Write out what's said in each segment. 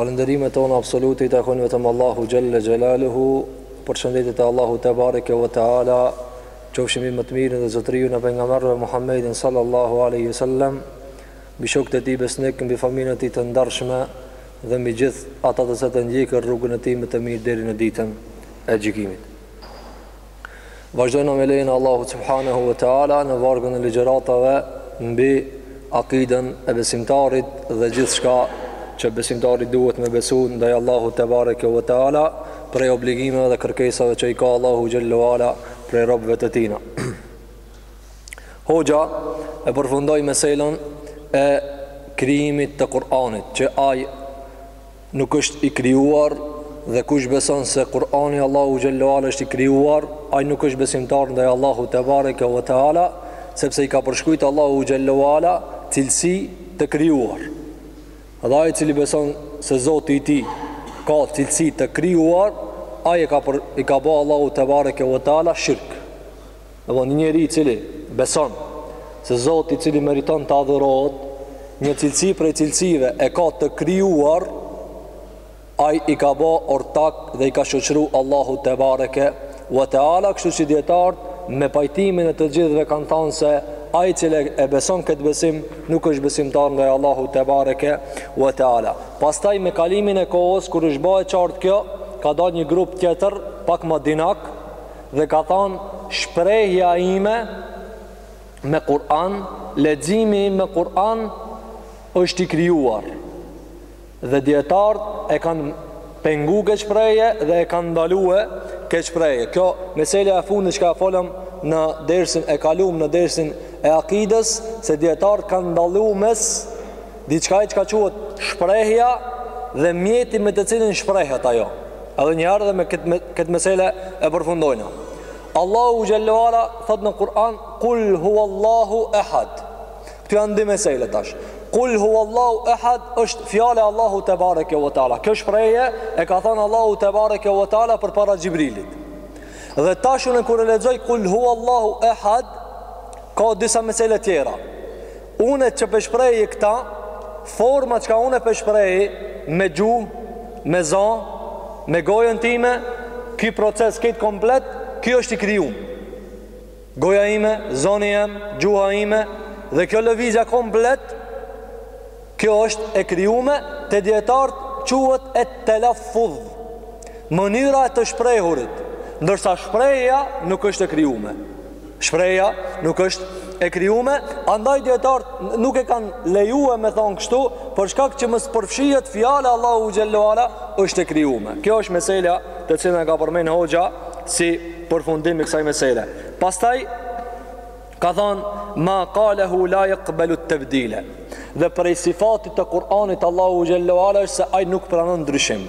Falënderimet tona absolute i takojnë vetëm Allahut Xhelle Xhelaluhu, përshëndetjet e Allahut Tebareke Ve Teala, qofshin mbi më të mirin dhe zotërinë e pejgamberëve Muhammedin Sallallahu Alejhi Ve Sellem, mbi shokët e tij besnikë, mbi familjen e tij të ndershme dhe mbi gjithë ata të cilët ndjekin rrugën e tij më të mirë deri në ditën e gjykimit. Vazhdojna me lejen e Allahut Subhanehu ve Teala në vargun e ligjëratave mbi akidën e besimtarit dhe gjithçka që besimtari duhet me besu ndaj Allahut Tebareke ve Teala prej obligimeve dhe kërkesave që i ka Allahu Xhelle ve Ala prej robëve të tina. Hoxha e përfundoi meselen e krijimit të Kur'anit që ai Nuk është i krijuar dhe kush beson se Kur'ani i Allahut xhelle ve ala është i krijuar, ai nuk është besimtar ndaj Allahut tebareke ve teala, sepse i ka përshkrujt Allahut xhelle ve ala cilësi të krijuar. Dhe ai i cili beson se Zoti i tij ka cilësi të krijuar, ai e ka për, i ka ba Allahut tebareke ve teala shirk. Apo një njeri i cili beson se Zoti i cili meriton të adhurohet, një cilësi prej cilësive e ka të krijuar, ai i ka ba ortak dhe i ka shoqëru Allahut tebareke ve teala, kështu që dijetarët me pajtimin e të gjithëve kanë thanë se ai i cili e beson këtë besim nuk është besimtar ndaj Allahut tebareke ve teala. Pastaj me kalimin e kohës kur është ba e qartë kjo, ka dalë një grup tjetër pak ma dinak, Dhe ka thanë, Shprehja ime me Kur'an, leximi im me Kur'an është i krijuar. Dhe dijetarët e kanë pengu këtë shprehje dhe e kanë ndalu këtë shprehje. Kjo meselja e fundit çka e folëm në dersin e kalum në dersin e akides se dijetarët kanë dallu mes Diçka e çka quhet shprehja dhe mjeti me të cilin shprehet ajo. Edhe një herë dhe me këtë, këtë mesele e përfundojna. Allahu xhelle ve ala thotë në Kur'an kul hu Allahu ehad. Këtu janë dy mesele tash. Kul hu Allahu ehad është fjala e Allahut tebareke ve teala. Këtë shprehje e ka thanë Allahu tebareke ve teala përpara Xhibrilit. Dhe tash unë kur e lexoj Kul hu Allahu ehad Ka disa mesele tjera Unë që p'e shprehi këta, forma çka unë p'e shprehi me gjuhë, me za, me gojën time, ky proces krejt komplet, ky është i krijum. Goja ime, zani jem, gjuha ime, dhe kjo lëvizja komplet, kjo është e krijume, te dijetarët quhet et-telafudh, mënyra e të shprehurit, ndërsa shprehja nuk është e krijume. Shprehja nuk është e krijume, andaj dijetarët nuk e kanë lejue me thanë kështu, për shkak që mos përfshihet fjala Allahut xhel-le ue ala është e krijume. Kjo është meselja të cilën e ka përmend hoxha si përfundim i kësaj mesele. Pastaj ka thanë ma qalahu la yaqbalu at-tabdila. Dhe prej sifateve të Kur'anit të Allahut xhel-le ue ala është se ai nuk pranon ndryshim.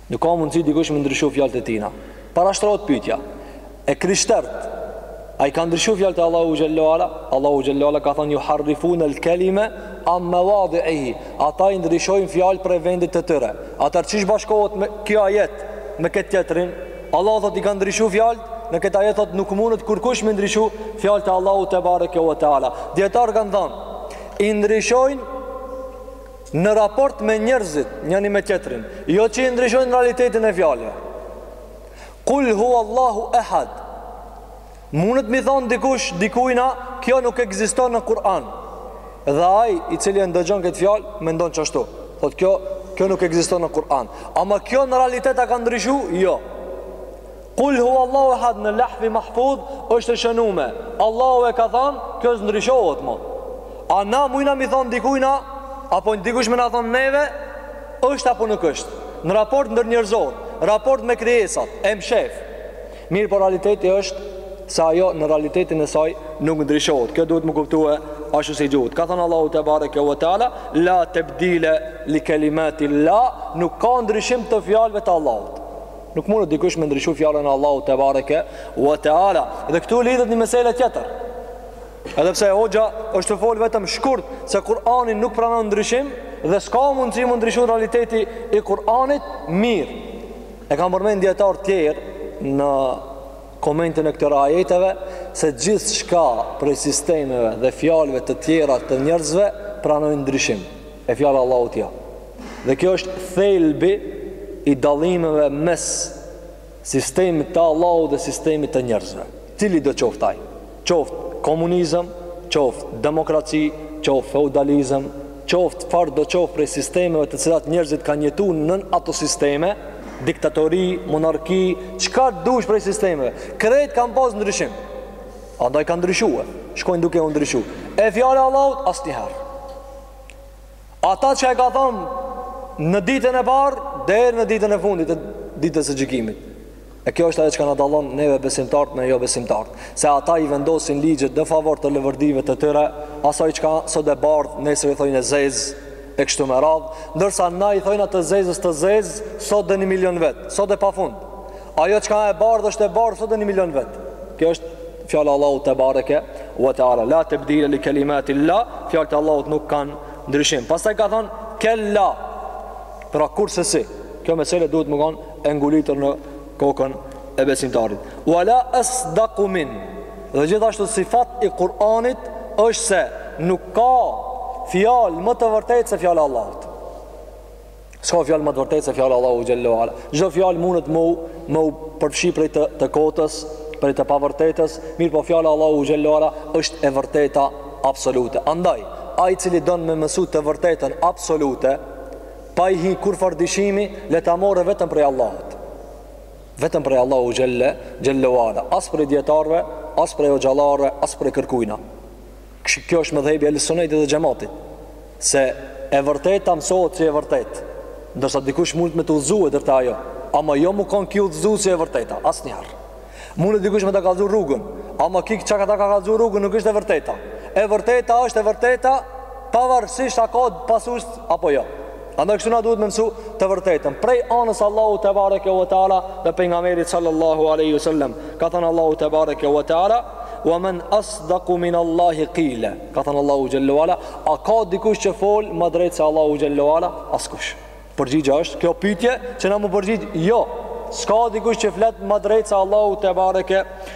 Nuk ka mundësi dikush me i ndryshu fjalët e tina. Parashtrohet pyetja. E krishterët, a i kanë ndryshu fjalët e Allahut xhel-le ue ala? Allahu xhel-le ue ala ka thonë juharrifune lkelime an mewadhiihi. Ata i ndryshojnë fjalët prej vendit të tyre. Atëherë qysh bashkohet me ky ajet, me këtë tjetrin? Allahu thotë i kanë ndryshu fjalët, në këtë ajet thotë nuk mundet kërkush me i ndryshu fjalët e Allahut tebareke we teala. Dijetarët kanë thonë, i ndryshojnë në raport me njerëzit, njani me tjetrin, jo që i ndryshojnë realitetin e fjalës. Kul huwa Allahu ehad. Mundet me i thonë dikush, dikujna, kjo nuk ekziston në Kur'an. Dhe ai, i cili e ndëgjon këtë fjalë, mendon qashtu. Thotë kjo, kjo nuk ekziston në Kur'an. Ama kjo në realitet a ka ndryshu? Jo. Kul huwa Allahu ehad në levhi mahfudh është e shënume. Allahu e ka thanë, kjo s'ndryshohet mo. Ama mujna me i thonë dikujna, apo dikush me na thonë neve, është apo nuk është. Në raport ndërnjerëzor, raport me krijesat, e mshef. Mirëpo realiteti është se ajo në realitetin e saj nuk ndryshohet. Kjo duhet me u kuptue ashtu si duhet. Ka thanë Allahu tebareke ve teala, la tebdile li kelimatil-lah, nuk ka ndryshim të fjalëve të Allahut. Nuk mundet dikush me ndryshu fjalën e Allahut tebareke wa taala. Dhe këtu lidhet një mesele tjetër. Edhe pse hoxha është tu fol vetëm shkurt se Kur'ani nuk pranon ndryshim dhe s'ka mundësi me u ndryshu realiteti i Kur'anit mirë. E kanë përmend dijetarë të tjerë në komentin e këtyre ajeteve se gjithçka prej sistemeve dhe fjalëve të tjera të njerëzve pranojnë ndryshim. E fjala e Allahut jo. Dhe kjo është thelbi i dallimeve mes sistemit të Allahut dhe sistemit të njerëzve. Cili do qoftë ai? Qoftë komunizëm, qoftë demokraci, qoftë feudalizëm, qoftë çfarëdo qoftë prej sistemeve të cilat njerëzit kanë jetu nën ato sisteme, diktaturë, monarki, çka të dush prej sistemeve, krejt kanë pas ndryshim. Andaj kanë ndryshue, shkojnë duke u ndryshu. E fjala e Allahut, asnjëherë. Ata që e ka thanë në ditën e parë deri në ditën e fundit, e ditës së gjykimit. E kjo është ajo çka na dallon neve besimtarët me jobesimtarët. Se ata i vendosin ligjet në favor të leverdive të tyre, asaj çka sot e bardhë, nesër i thojnë e zezë, e kështu me radhë, ndërsa na i thojna të zezës të zezë, sot dhe një milion vjet, sot dhe pa fund. Ajo çka është e bardhë është e bardhë sot dhe një milion vjet. Kjo është fjala Allahu tebareke wa taala la tabdil li kalimatillah fjalët e Allahut nuk kanë ndryshim pastaj ka thon kella pra kurse si kjo mesele duhet me kanë e ngulitur në kokën e besimtarit wala asdaqu min dhe gjithashtu sifat i Kur'anit është se nuk ka fjalë më të vërtetë se fjala e Allahut S'ka fjalë ma të vërtetë se fjala Allahu xhelle ue ala. Çdo fjalë mundet me me u përfshi prej të, të kotës, prej të pavërtetës, mirëpo fjala Allahu xhelle ue ala është e vërteta absolute. Andaj, ai i cili don me mësu të vërtetën absolute, pa i hi kurfarë dyshimi, le ta morre vetëm prej Allahut. Vetëm prej Allahu xhelle, xhelle ue ala, as prej dijetarëve, as prej hoxhallarëve, as prej kërkujna. kjo është medhhebi ehli sunetit dhe xhematit. Se e vërteta mësohet si e vërtetë. Ndërsa dikush mundet me të udhëzu deri te ajo, ama jo me kon ky udhëzues si e vërteta, asnjëherë. Mundet dikush me ta kallëzu rrugën, ama ky që ka ta ka kallëzu rrugën nuk është e vërteta. E vërteta është e vërteta pavarësisht a ka pasues apo jo. Andaj kështu na duhet me mësu të vërtetën. Prej anës Allahu tebareke ve teala dhe pejgamberit sallallahu aleyhi sallam. Ka thanë Allahu tebareke ve teala, wa men asdaku min Allahi kile. Ka thanë Allahu xhelle ue ala, a ka dikush që fol ma drejt se Allahu xhelle ue ala? Askush. Përgjigja është, kjo pyetje që na me u përgjigj, jo. S'ka dikush që flet ma drejt se Allahu tebareke e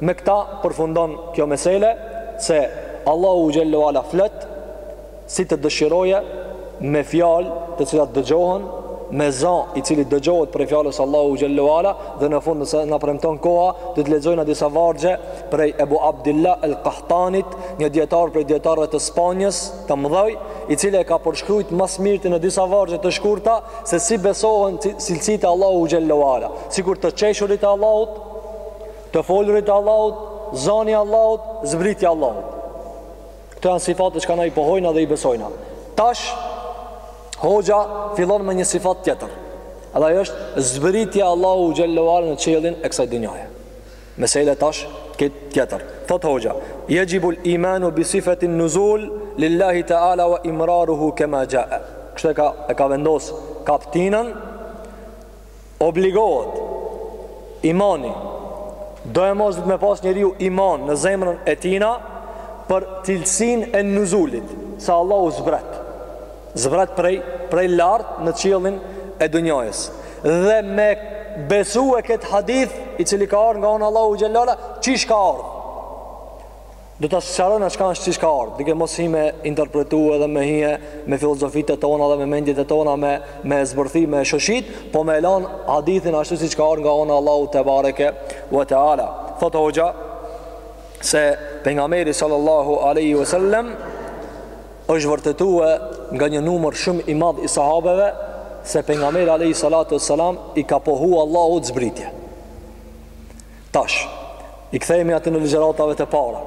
Me këta përfundon kjo mesele se Allahu xhelle ue ala flet si të dëshiroje me fjalë të cilat dëgjohen me za i cili dëgjohet prej fjalës Allahu xhelle ue ala dhe në fund nëse na premton koha do të lexojna disa vargje prej Ebu Abdilah el Qahtanit një dijetar prej dijetarëve të Spanjës të mëdhoj i cili e ka përshkrujt ma së mirti në disa vargje të shkurta se si besohen cilësitë e Allahu xhelle ue ala sikur të qeshurit e Allahut Të folurit e Allahut, zani i Allahut, zbritja e Allahut. Këto janë sifate që na i pohojna dhe i besojna. Tash hoxha fillon me një sifat tjetër. Edhe ajo është zbritja e Allahu xhelle ue ala në qiellin e kësaj dynjajes. Mesele tash tjetër. Thot hoxha, "Yajibu al-imanu bi sifati an-nuzul lillahi ta'ala wa imraruhu kama ja'a." Kështu e ka e ka vendos kaptinën Obligohet Imani Do e mos do duhet me pas njeriu iman në zemrën e tijna Për cilësinë e nuzulit Se Allahu zbret Zbret prej, prej lartë në qiellin e dynjajës Dhe me besue këtë hadith I cili ka ardhë nga ana Allahu xhelle ala Qysh ka ardhë Do ta sqarojna çka është siç ka ardhur, duke mos hy me interpretu edhe me hy me filozofitë e tona dhe me mendjet e tona me me zbërthi me shoshit, po me e lan hadithin ashtu siç ka ardhur nga ana Allahu tebareke ve teala. Thot hoxha se pejgamberi sallallahu alaihi wasallam është vërtetue nga një numër shumë i madh i sahabeve se pejgamberi alayhi salatu wassalam i ka pohu Allahu zbritje. Tash, i kthehemi aty në ligjëratat e para,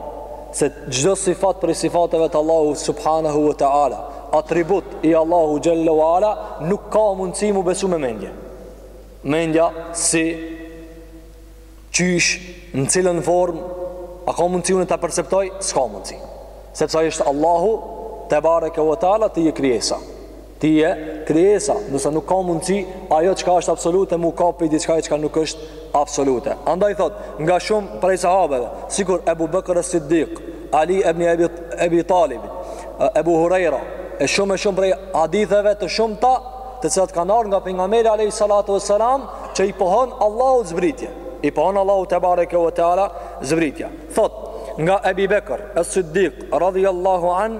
se çdo sifat prej sifateve të Allahut subhanahu wa taala, atribut i Allahu xhalla wa ala, nuk ka mundësi m'u besu me mendje. Mendja si qysh, në cilën formë, a ka mundësi unë ta perceptoj? S'ka mundësi. Sepse ai është Allahu tebareke wa taala ti je krijesa. Ti je krijesa, nëse nuk ka mundësi ajo çka është absolute m'u kap prej diçka që nuk është absolute. Andaj thot, nga shumë prej sahabeve, sikur Ebu Bekër es-Siddiq, Ali ibn Ebi, Ebi Talib, Ebu Hurajra, e shumë e shumë prej haditheve të shumta, të cilat kanë ardhur nga pejgamberi alayhi salatu vesselam, që i pohon Allahu zbritje. I pohon Allahu tebareke ve teala zbritje. Thot, nga Ebi Bekër es-Siddiq radhiyallahu an,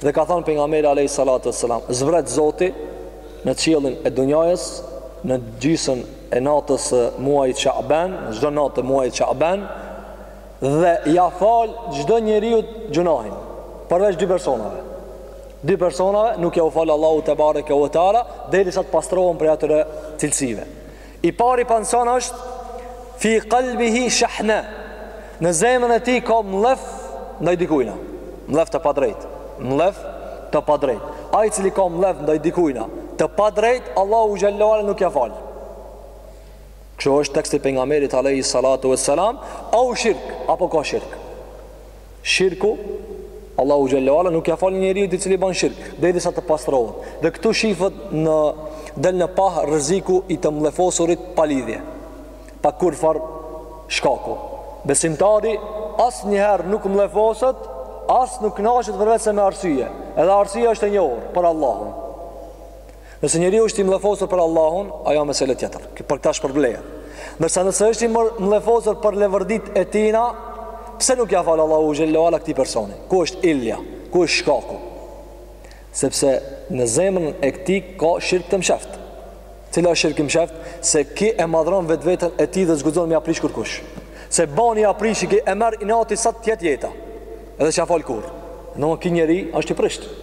Dhe ka thënë pejgamberi alayhi salatu wassalam, zbret Zoti në qiellin e dunjajës në gjysën e natës së muajit Sha'ban, në çdo natë të muajit Sha'ban dhe ja fal çdo njeriu gjunahin, përveç dy personave. Dy personave nuk ja u fal Allahu tebareke u teala derisa të pastrohen prej atyre cilësive. I pari person është, Fi qalbihi shahna, Në zemrën e tij ka mllef ndaj dikujna. Mllef të padrejtë. Mllef të padrejtë. Ai i cili ka mllef ndaj dikujna, të padrejtë, Allahu xhallahu ala nuk ia fal. Kështu është teksti i pejgamberit alayhi salatu vesselam, au shirk, apo ka shirk. Shirku, Allahu xhallahu ala nuk ia fal njeriut i cili bën shirk, derisa të pastrohet. Dhe këtu shifet në del në pah rreziku i të mlefosurit pa lidhje, pa kurfar shkaku. Besimtari asnjëherë nuk mlefoset, as nuk kënaqet përveçse me arsye. Edhe arsyeja është e njohur për Allahun. Nëse njeriu është i mllefosur për Allahun, ajo është mesele tjetër. Ky për këtë shpërblehet. Ndërsa nëse është i mllefosur për leverditë e tina, pse nuk ia fal Allahu xhallahu ala këtij personi? Ku është ilja? Ku është shkaku? Sepse në zemrën e këtij ka shirk të msheft. Cila është shirk i msheft? Se ky e madhron vetveten e tij dhe s'guxon me ia prish kurkush. Se bani ia prish ky e merr inati sa të jetë jeta. Edhe s'ia fal kurrë. Domethan ky njeri është i prishtë.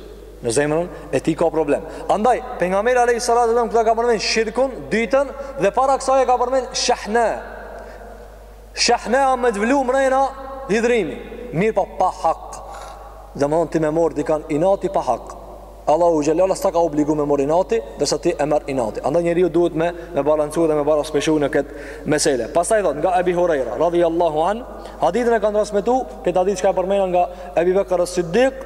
Në zemrën e tij ka problem. Andaj pejgamberi alayhis salam këta ka përmend shirkun dytën dhe para kësaj e ka përmend shahna. Shahna a me të vlu mrena hidhrimi. Mirëpo po, pa hak. Domethënë ti me mor dikan inati pa hak. Allahu xhelle ve ala s'ta ka obliguar me mor inati, derisa ti e merr inati. Andaj njeriu duhet me me balancuar dhe me baraspeshu në këtë meselë. Pastaj thot nga Abi Huraira radhiyallahu an, hadithin e kanë transmetuar këtë hadith që ka përmendur nga Abi Bakr as-Siddiq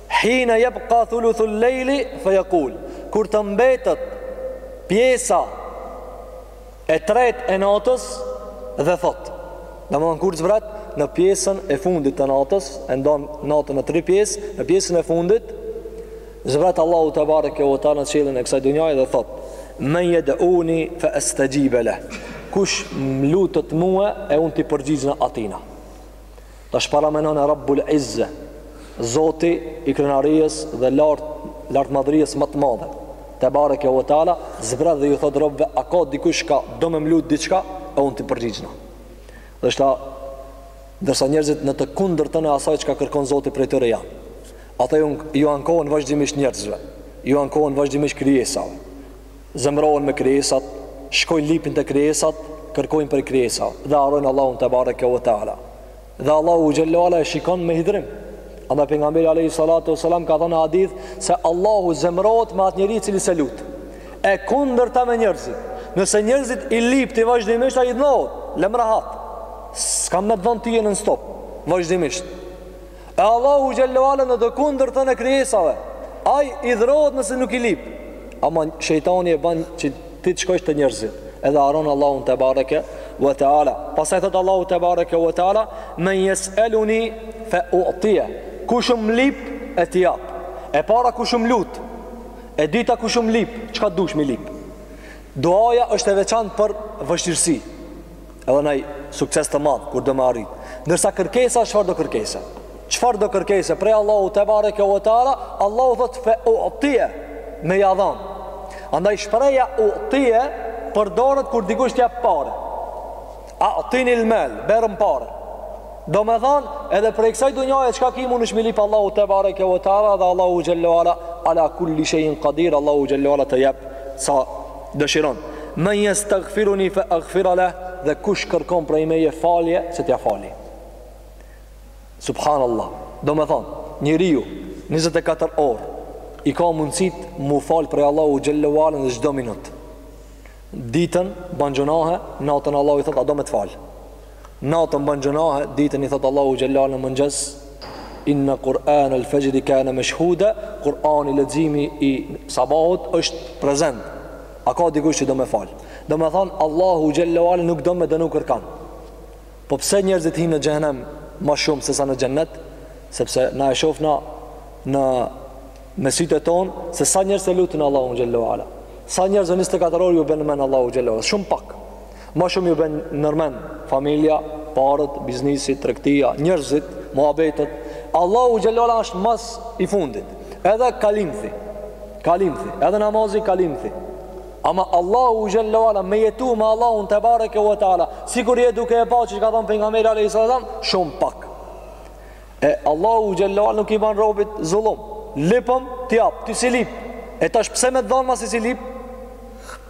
Hine jebka thuluthu lejli fejekul Kur të mbetet pjesa e tretë e natës dhe thot Domethënë kur zbret në pjesën e fundit të natës E ndon natën në tri pjesë Në pjesën e fundit Zbret Allahu tebareke ve teala në qiellin e kësaj dunjaj dhe thot Men jed'uni fe estexhibe leh Kush më lutet mue e unë t'i përgjigjna atina Tash paramenone Rabbul Izze, Zoti i krenarisë dhe lart lartmadhërisë ma të madhe, Tebareke ve teala, zbret dhe ju thotë robëve, a ka dikush çka do me m'lut diçka e unë t'i përgjigjna. Dhe shta, ndërsa njerëzit në të kundërtën e asaj çka kërkon Zoti prej tyre janë. Ata ju ankohen vazhdimisht njerëzve, ju ankohen vazhdimisht krijesave. Zemërohen me krijesat, shkojnë lipin te krijesat, kërkojnë prej krijesave dhe harrojnë Allahun tebareke ve teala. Dhe Allahu xhelle ve ala e shikon me hidhrim. Andaj pejgamberi alayhi salatu wasalam ka thënë hadith se Allahu zemërohet me atë njeri i cili s'e lut. E kundërta me njerëzit. Nëse njerëzit i lip ti vazhdimisht ai hidhnohet, lem rahat. S'kam me t'dhon ty non-stop vazhdimisht. E Allahu xhelle ve ala në të kundërtën e krijesave Aj hidhrohet nëse nuk i lip Ama shejtani e ban që ti të shkojsh te njerëzit Edhe harron Allahun tebareke ve teala Pastaj thotë Allahu tebareke ve teala Men jes'eluni Fe u'tije Kush më lip e t'i jap E para kush më lut E dyta kush më lip Çka dush me i lip Duaja është e veçantë për vështirësi Edhe naj sukses të madh kur do me arrit. Ndërsa kërkesa është çfarëdo kërkesa. Çfarëdo kërkese prej Allahu tebareke u teala, Allahu thot fe u'tiya me ja dhon. Andaj shprehja u'tiya përdoret kur dikush të jap pare. A'tini al-mal, bjerëm pare. Domethan, edhe prej kësaj dunjaje çka ki munesh me i lip Allahu tebareke u teala dhe Allahu xhelle ve ala ala kulli shejin qadir Allahu xhelle ve ala të jep sa Dëshiron, Men yestaghfiruni fa aghfira leh, dhe kush kërkon prej meje falje, se t'ia fali. Subhanallah. Domethënë, njeriu 24 orë i ka mundësit m'u fal prej Allahu xhelle ve ala në çdo minutë. Ditën ban gjunahe, natën Allahu i thotë a do me të fal. Natën bën gjynahe, ditën i thot Allahu xhelle në mëngjes Inna Kur'an al-Fajr kana mashhuda, Kur'ani leximi i sabahut është prezent. A ka dikush që do me fal? Do me thon Allahu xhelle nuk do me dënu kërkan. Po pse njerëzit hyjnë në xhehenem më shumë se sa në xhennet? Sepse na e shofna në me sytë tonë se sa njerëz e lutin Allahun xhelle. Sa njerëz në 24 orë ju bjen n'men Allahu xhelle, shumë pak. Ma shumë ju bjen nërmen Familja, paret, biznisi, tregtia, njërzit, muabetet Allahu xhelle ala është ma s' i fundit Edhe kalimthi Kalimthi, edhe namazi kalimthi Ama Allahu xhelle ala Me jetu me Allahun tebareke ve teala Sikur je duke e pa siç ka thonë pejgamberi alejhi selam Shumë pak E Allahu xhelle ala nuk i ban robit zullum Lypëm t'jap, ti s'i lyp E tash pse me të dhanë masi s'i lyp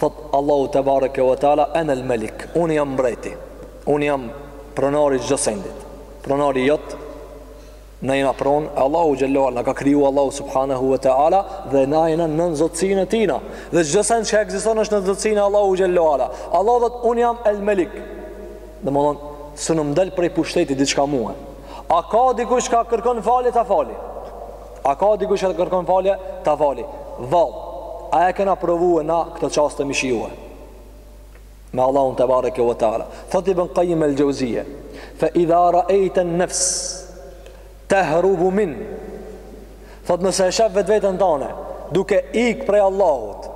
Thotë Allahu tebareke ve teala ene el melik, unë jam mbreti, unë jam pronari i çdo sendit. Pronari jot na jena pron, e Allahu xhelle ala na ka kriju Allahu subhanahu ve teala dhe na jena nën zotësinë e tina. Dhe çdo send që ekziston është nën zotësinë e Allahut xhelle ala. Allahu thotë unë jam el melik. Domethon s'un më del prej pushtetit diçka mua. A ka dikush ka kërkon falje ta fali? A ka dikush që kërkon falje, ta fali. Vallë, a e kena provue na këto çaste me i shijue? Me Allahun tebareke ve teala. Thot Ibn Kajim el Xheuzije. Fe idha raejte nefs, tehrubu min. Thot nëse e shef vetveten tane, duke ik prej Allahut.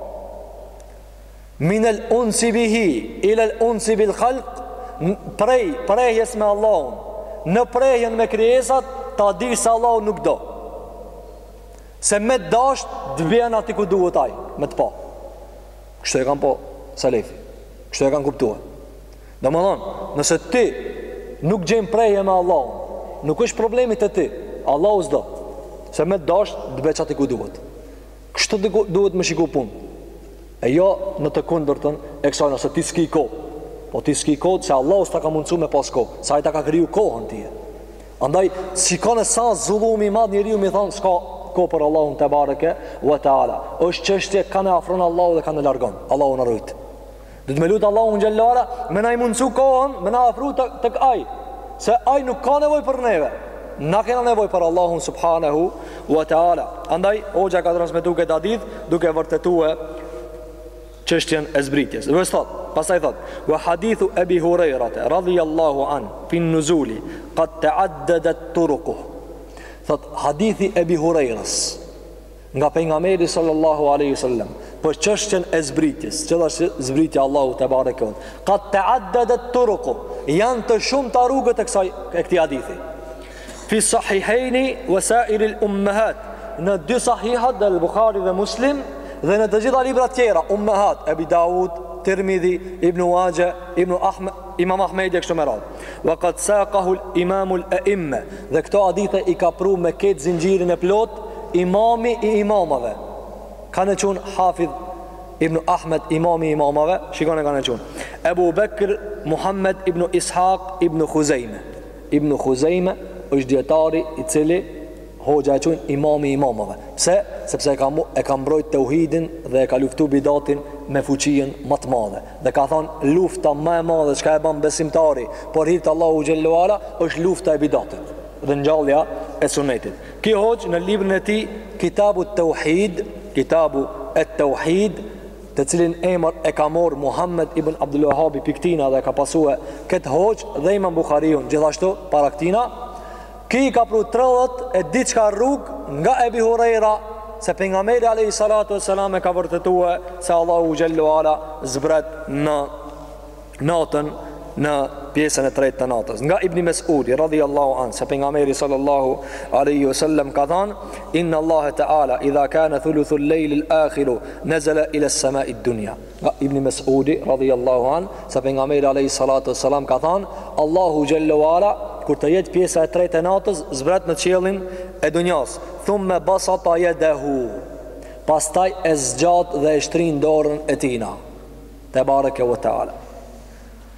Min el unsi bihi ila el unsi bil khalq prej prehjes me Allahun në prehjen me krijesat ta dijsh se Allahu nuk të do se me dasht të bjen aty ku duhet ai me të pa kështu e kanë kuptu selefi kështu e kanë kuptuar domethon nëse ti nuk gjen prehje me Allahun nuk është problemi te ti Allahu s'do se me dasht të bjen aty ku duhet Kështu duhet me shiku punën. E jo në të kundërtën e kësaj nëse ti s'ki kohë. Po ti s'ki kohë se Allahu s'ta ka mundësu me pas kohë. Se ai ta ka kriju kohën ti. Andaj, shikone sa zullum i madh njeriu me thonë s'ka kohë për Allahun tebareke ve teala. është çështje kan e afron Allahu dhe kan e largon. Allahu na rujtë. Duhet me lutë Allahun xhelle ala, me na i mundësu kohën, me na afru te, tek aj, se aj nuk ka nevoj për neve, na kena nevoj për Allahun subhanahu wa ta'ala. Andaj, Hoxha ka transmitu këtë hadith, duke vërtetue çështjen e zbritjes. Dhe thot, pastaj thot, wa hadithu ebi hurejrate, radhi Allahu an, fin nuzuli, kad teaddedet turukuh. Thot, hadithi ebi hurejrës, nga pejgamberi sallallahu alaihi wasallam për çështjen e zbritjes, që është zbritja Allahu tebareke ve teala. Kad ta'addadat turuq, janë të shumta rrugët e kësaj e këtij hadithi. Fi sahihaini wa sa'ir al-ummahat, në dy sahihat dhe el-Buhari dhe Muslim dhe në të gjitha librat tjera, Ummahat, Abi Daud, Tirmidhi, Ibnu Maxhe, Ibnu Ahmed, Imam Ahmedi e kështu me radhë. Wa qad saqahu imamu al-a'imma. Dhe këto hadithe i ka pru me këtë zinxhirin e plot imami i imamave. Kën e qun Hafidh Ibn Ahmed imami i imamave, shikoni kën e qun. Abu Bekr Muhammed ibn Ishaq ibn Khuzaime. Ibn Khuzaime është dietari i cili hoxha e qun imami i imamave. Pse? Sepse e ka e ka mbrojt tauhidin dhe e ka luftu bidatin me fuqinë ma të madhe. Dhe ka thanë, lufta ma e madhe çka e ban besimtari për hir të Allahu xhallahu ala është lufta e bidatit dhe ngjallja e sunetit. Ky hoxh në librin e tij Kitabu Tauhid, Kitabu et Tauhid, të cilin emër e ka marr Muhammed ibn Abdul Wahhab prej këtina dhe e ka pasue këtë hoxh dhe Imam Buhariun gjithashtu para këtina, Ky i ka pru tridhjetë e diçka rrugë nga Ebi Hurejra se pejgamberi alejhi salatu e selam e ka vërtetue se Allahu xhellu ala zbret në natën në pjesën e tretë të natës nga Ibni Mesudi radhiyallahu an se pejgamberi sallallahu alaihi wasallam ka thanë inna Allahu ta'ala idha kana thuluthu al-layl al-akhir nazala ila as-sama'i ad-dunya Nga Ibni Mes'udi, radhiyallahu an, se pejgamberi alayhi salatu wassalam ka thanë, Allahu xhallahu ala kur të jetë pjesa e tretë e natës zbret në qiellin e dunjas, thumma basata yadahu. Pastaj e zgjat dhe e shtrin dorën e tina. Tebareke ve teala.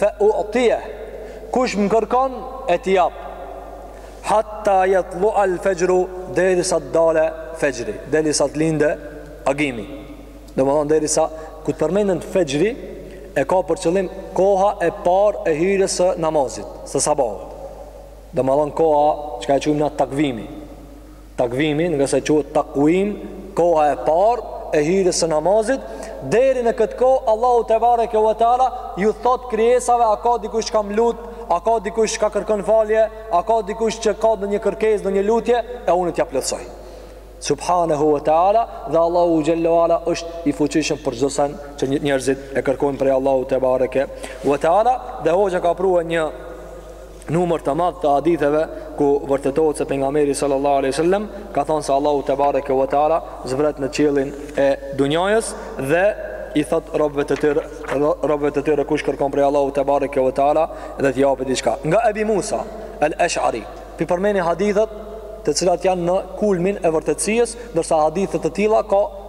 Fe u'tijeh, kush më kërkon e t'i jap. Hatta yatlu'al fejru, derisa të dale fejri, derisa të linde agimi. Domethënë derisa kur të përmendet fejri e ka për qëllim koha e parë e hyrjes së namazit të sabahut. Domethënë koha çka e quajmë na takvimi. Takvimi, nga se quhet takvim, koha e parë e hyrjes së namazit, deri në këtë kohë Allahu tebareke ve teala ju thotë krijesave a ka dikush çka m'lut, a ka dikush çka kërkon falje, a ka dikush që ka ndonjë kërkesë, ndonjë lutje, e unë t'ja plotësoj. Subhanahu wa taala, dhe Allahu xhallahu ala është i fuqishëm për çdo sen që njerëzit e kërkojnë prej Allahu tebareke ve teala, dhe hoxha ka prua një numër të madh të haditheve ku vërtetohet se pejgamberi sallallahu alaihi wasallam ka thënë se Allahu tebareke ve teala zbret në qiellin e dunjasë dhe i thotë robëve të tyre robëve të tyre kush kërkon prej Allahu tebareke ve teala dhe t'i japë diçka nga Ebi Musa al-Ash'ari po i përmendi hadithet të cilat janë në kulmin e vërtetësisë ndërsa hadithe të tilla ka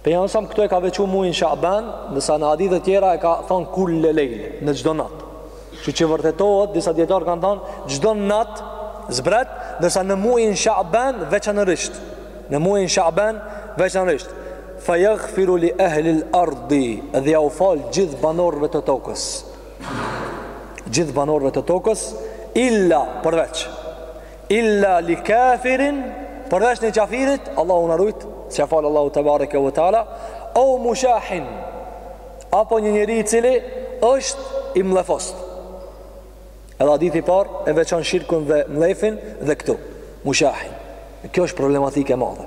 Pejgamberi alayhi salam këtu e ka veçuar muajin Shaaban, ndërsa në hadithe të tjera e ka thënë kulle lejl, në çdo natë. Siç vërtetohet, disa dijetarë kanë thënë çdo natë zbret, ndërsa në muajin Shaaban veçanërisht. Në muajin Shaaban veçanërisht. Fa yaghfiru li ahli al-ardi, dhe ua fal gjithë banorëve të tokës. Gjithë banorëve të tokës illa përveç Illa li kafirin, përveç një qafirit, Allahu na rujt, s'ia fal Allahu tebareke ve teala, au mushahin, apo një njeri i cili është i mllefost. Edhe hadithi i parë e veçon shirkun dhe mllefin dhe këtu, mushahin. Kjo është problematikë e madhe.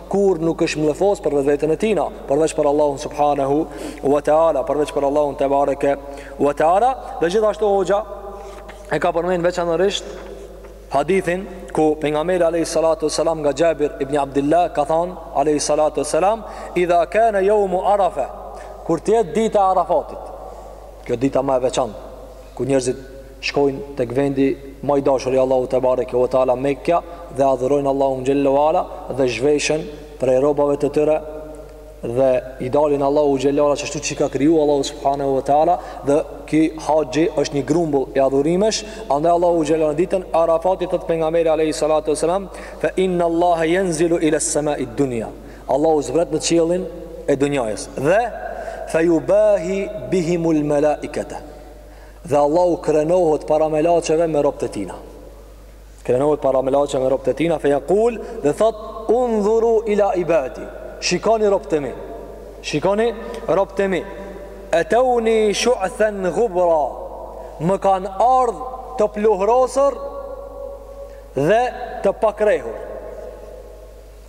kurrë nuk është mllefos për vetveten e tina, përveç për Allahun subhanahu wa taala, përveç për Allahun tebareke wa taala, dhe gjithashtu hoxha e ka përmend veçanërisht hadithin ku pejgamberi alayhi salatu wasalam nga Jabir ibn Abdullah ka thënë alayhi salatu wasalam idha kana yawmu arafa kur të jetë dita e Arafatit kjo dita më e veçantë ku njerëzit shkojnë tek vendi më i dashur i Allahut tebareke ve teala Mekka dhe adhurojnë Allahun xhelle ve ala dhe zhveshen prej rrobave të tyre dhe i dalin Allahut xhelle ve ala ashtu siç i ka kriju Allahu subhanahu ve teala dhe ky haxh është një grumbull adhurimesh andaj Allahu xhelle ve ala ditën e Arafatit thotë pejgamberi alayhi salatu wasalam fa inna Allaha yanzilu ila as-sama'i dunya Allahu zbret në qiellin e dunjasë dhe fa yubahi bihimul malaikata dhe Allahu krenohet para melaqeve me robët e tina. Krenohet para melaqeve me robët e tina, fe jekul dhe thotë, undhuru ila ibadi, shikoni robët e mi, shikoni robët e mi, eteuni shu'then gubra, më kanë ardhë të pluhurosur dhe të pakrehur.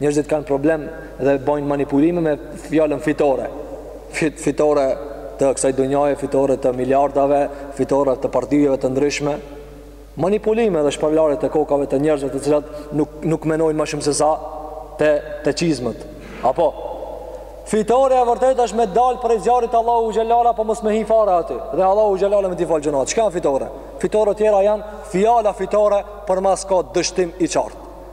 Njerëzit kanë problem dhe bojnë manipulime me fjalën fitore. Fit, fitore të kësaj dunjaje, fitore të miliardave, fitore të partive të ndryshme. Manipulime dhe shpërlarje të kokave të njerëzve të cilat nuk, nuk menojnë ma shumë se sa të, të çizmet. Apo, fitorja e vërtetë është me dalë prej zjarrit Allahu xhelle ve ala apo mos me hi fare aty. Dhe Allahu xhelle ve ala me t'i falë gjynahet. Çka fitore? Fitore tjera janë fjala fitore përmas ka dështim i qartë.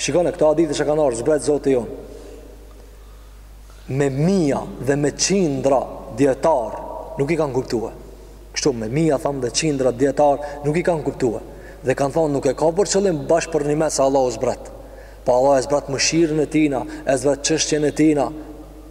Shikone, këto hadithe që kanë ardh, zbret Zoti jonë, me mija dhe me qindra dijetarë, nuk i kanë kuptue. Kështu, me mija, thamë, dhe qindra dijetarë, nuk i kanë kuptue. Dhe kanë thonë, nuk e ka për qëllim bash përnjëmend se Allahu zbret. Po Allahu e zbret mëshirën e tina, e zbret çështjen e tina,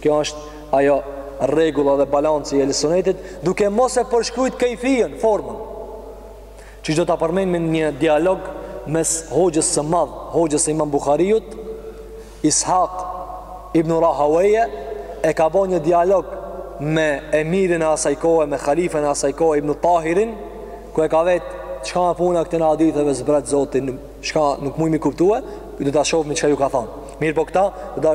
Kjo është ajo rregulla dhe balanci i ehli sunnetit, duke mos e përshkruajt kejfijen, formën. Çish do ta përmendmi një dialog mes hoxhës së madh, hoxhës së Imam Buhariut, Ishak ibn Rahaveje e ka bo një dialog me emirin e asaj kohe, me halifën e asaj kohe Ibn Tahirin, ku e ka vet çka puna këtyne haditheve zbret Zoti, çka nuk muj me i kuptue, do ta shofmi çka ju ka thon. Mirëpo këta, do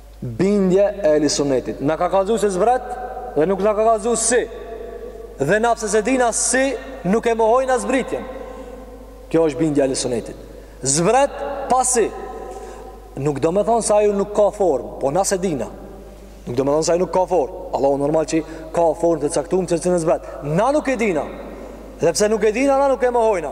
bindje e ehli sunnetit. Na ka kallzu se zbret dhe nuk na ka kallzu si. Dhe na pse s'e dina si nuk e mohojna zbritjen. Kjo është bindja e ehli sunnetit. Zbret, po si, nuk domethon se aj nuk ka formë, po na s'e dina. Nuk domethon se aj nuk ka formë. Allahu normal që ka formë të caktume çish zbret. Na nuk e dina. Dhe pse nuk e dina, na nuk e mohojna.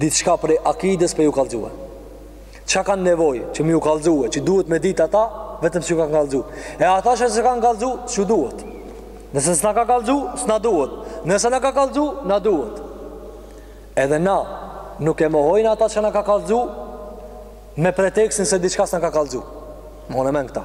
Diçka prej akides pa ju kallzue. Çka kanë nevoj që me ju kallzue, që duhet me dit ata, vetëm se ju kanë kallzu. E ata që s'e kanë kallzu, s'ju duhet. Nëse s'na ka kallzu, s'na duhet. Nëse na ka kallzu, na duhet. Edhe na, nuk e mohojna ata çka na ka kallzu, me pretekstin se diçka s'na ka kallzu. Mone mend këta.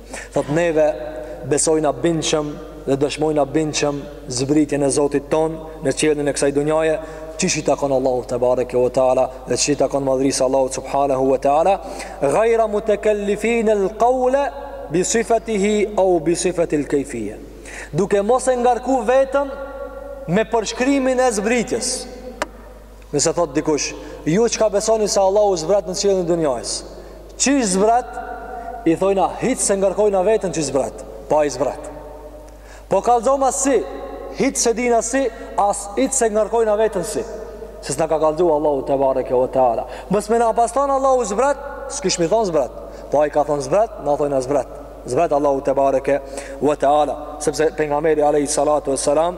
Thotë neve besojna bindshëm dhe dëshmojna bindshëm zbritjen e Zotit tonë në qiellin e kësaj dunjaje, çish i takon Allahut tebareke ve teala dhe çish i takon madhnisë Allahut subhanahu ve teala, ghayra mutakallifin al-qawl bi sifatihi au bi sifati al-kayfiyya. Duke mos e ngarku veten me përshkrimin e zbritjes. Nëse thotë dikush, ju çka besoni se Allahu zbret në qiellin e dunjajës, çish zbret? I thojna, hiç s'e ngarkojna veten çish zbret, po ai zbret. Po kallzoma si, hiç s'e dina si, as hiç s'e ngarkojna veten si. Se s'na ka kallzu Allahu tebareke ve teala. Mos me na pas thonë Allahu zbret, s'kishmi thonë zbret. Po ai ka thonë zbret, na thojna zbret. Zbret Allahu tebareke ve teala. Sepse pejgamberi alejhi salatu ve selam,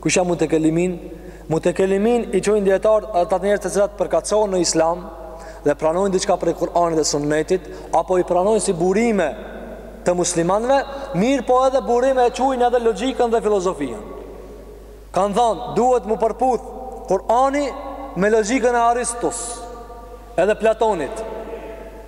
Kush janë mutekeliminët? Mutekelimin i quajnë dijetarët ata njerëz të cilat përkatësohen në Islam dhe pranojnë diçka prej Kur'anit dhe Sunnetit apo i pranojnë si burime të muslimanëve, mirëpo edhe burim e quajnë edhe logjikën dhe filozofinë. Kan thanë, duhet m'u përputh Kur'ani me logjikën e Aristos edhe Platonit.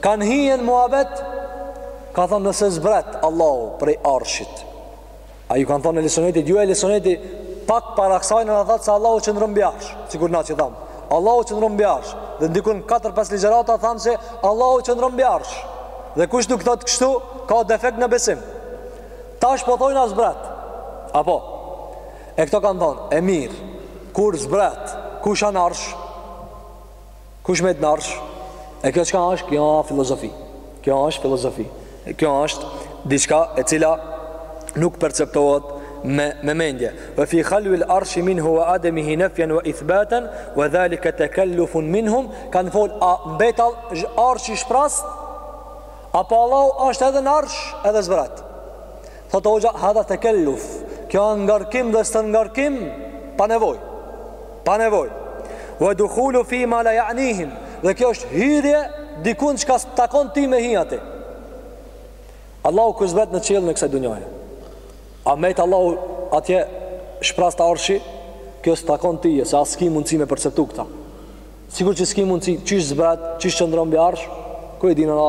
Kan hi n'muhabet Ka thonë nëse zbret Allahu prej arshit A ju kanë thonë Ehli Sunnetit Ju Ehli Sunneti pak para kësajna Na thatë se Allahu qëndron mbi arsh Sikur na që thamë Allahu qëndron mbi arsh Dhe dikun 4-5 ligjerata thamë se Allahu qëndron mbi arsh Dhe kush nuk thotë kështu Ka defekt në besim Tash po thojnë a zbret Apo E këta kanë thonë E mirë Kur zbret Kush â n'arsh Kush met n'arsh? E kjo çka është? Kjo është filozofi. Kjo është filozofi. Kjo është diçka e cila nuk perceptohet me, me mendje. Vë fi khuluvvil arshi minhu vë ademihi nefjen vë ithbeten vë dhalike tekellufun minhum, kanë fol, a mbet arshi shprast? Apo Allahu është edhe në arsh edhe zbret? Thotë hoxha, Hadha tekelluf, kjo është ngarkim dhe stërngarkim pa nevojë. Pa nevojë. Wa dukhulu fi ma la ya'nihim, dhe kjo është hyrje dikund çka s'takon ty me hi aty. Allahu kur zbret në qiellin e kësaj dunjaje. A mejt Allahu atje shprast arshi, kjo s'takon ty, se as s'ki mundësi me perceptu këta. Sikur që s'ki mundësi, qysh zbret, qysh qëndron mbi arsh, ku e dimë na,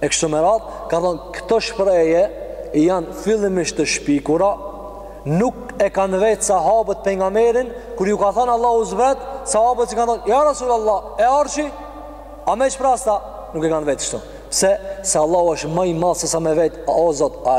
E kështu me radhë, ka thënë këto shprehje janë fillimisht të shpikura, nuk e kanë vet sahabët pejgamberin kur ju ka thënë Allahu zbret, sahabët s'i kanë thënë ja Rasulullah, e arshi a met shprast a, nuk e kanë vet kështu. Pse se Allahu është më i madh se sa me vet, o Zot, a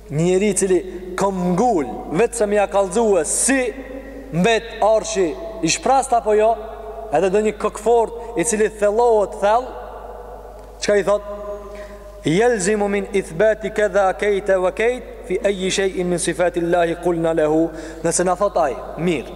Një njeri i cili këmbngul vetëm se me ja kallxue si mbet arshi i shprast apo jo, edhe ndonjë kokëfort i cili thellohet thellë, çka i thot? Jelzimu min ithbeti kedha kejte vë kejt, fi eji shejin min sifatil-lahi kulna lehu, nëse na thot aj, mirë,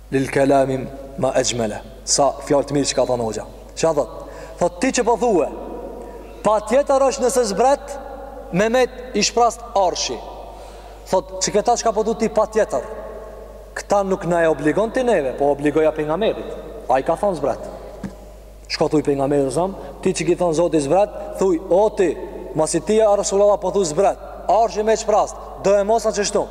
Lil kelami ma exhmele Sa fjalë të mirë që ka thonë hoxha Ça thot? Thot ti që po thue Patjetër është nëse zbret Me met i shprast arshi Thot qi këta çka po thu ti patjetër Këta nuk na e obligon ti neve Po obligoja pejgamberit Ai ka thonë zbret Shko thuj pejgamberit sa sam, ti që ki thon Zoti zbret, thuj o ti, masi ti ja Resulullah po thu zbret. Arshi met shprast, do e mos ashtu.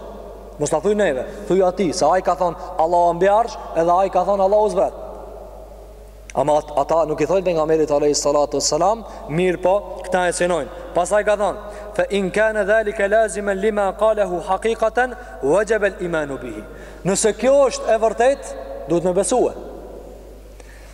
Mos na thuj neve, thuj atij, se ai ka thon Allahu mbi arsh, edhe ai ka thon Allahu zbret. Ama ata nuk i thojnë pejgamberit Alejhi Salatu Salam Mirë po, këta e synojnë Pastaj ka thonë Fe in kane dhalike lazimen lima kalehu hakikaten Vexhebel imanu bihi Nëse kjo është e vërtet Duhet me besue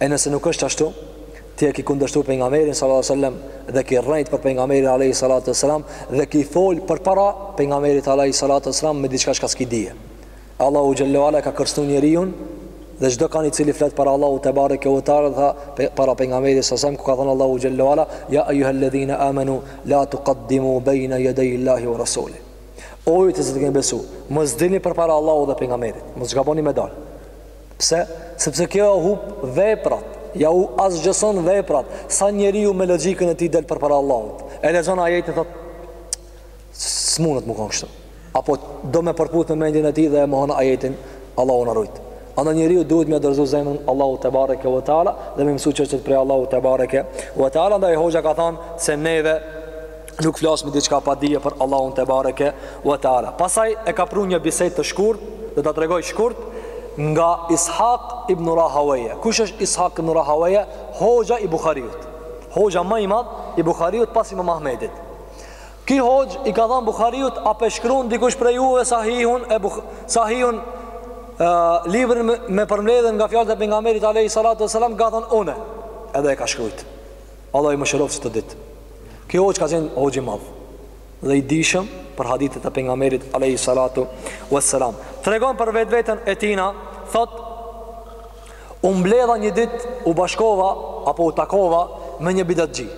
E nëse nuk është ashtu, ti e ke kundërshtuar pejgamberin sallallahu alajhi wasallam dhe ke rrejt përpara pejgamberin alayhi salatu wasalam dhe ke fol përpara pejgamberit alayhi salatu wasalam me diçka çka s'ki dije. Allahu xhallahu ala ka kërcnu njeriun dhe çdo kan i cili flet para Allahut te bareke u teala dhe para pejgamberit sallallahu alajhi ku ka thënë Allahu xhallahu ala ya ja, ayyuhalladhina amanu la tuqaddimu bayna yaday Allahi wa rasuli. O ju të cilët keni besu, mos dilni përpara Allahut dhe pejgamberit, mos gaboni me dal. Pse? Sepse kjo ja hup veprat, ja u asgjëson veprat. Sa njeriu me logjikën e tij del përpara Allahut. E lexon ajetin thot s'mundet me kon kështu. Apo do me përputh me mendjen e tij dhe e mohon ajetin Allahu na ruajt. Andaj njeriu duhet me ia dorëzu zemrën Allahut te bareke ve teala dhe me mësu çështjet prej Allahut te bareke ve teala. Andaj hoxha ka thënë se neve nuk flasim diçka pa dije për Allahun te bareke u teala. Pastaj e ka pru një bisedë të shkurt, do ta tregoj shkurt nga Ishaq ibn Rahawaye. Kush është Ishaq ibn Rahawaye? Hoxha i Buhariut. Hoxha më i madh i Buhariut pas Imam Ahmedit. Ky hoxh i ka thënë Buhariut a pe shkrun dikush prej juve sahihun e Buh sahihun uh, librin me, me përmbledhën nga fjalët e pejgamberit alayhi salatu wasalam ka thënë unë. Edhe e ka shkrujt. Allahu i mëshiroftë që të dy. Ky hoxh ka qenë hoxh i madh dhe i dijshëm për hadithet e pejgamberit alayhi salatu wassalam. Tregon për vetveten e tina, thot u mbledha një ditë, u bashkova apo u takova me një bidatxhi,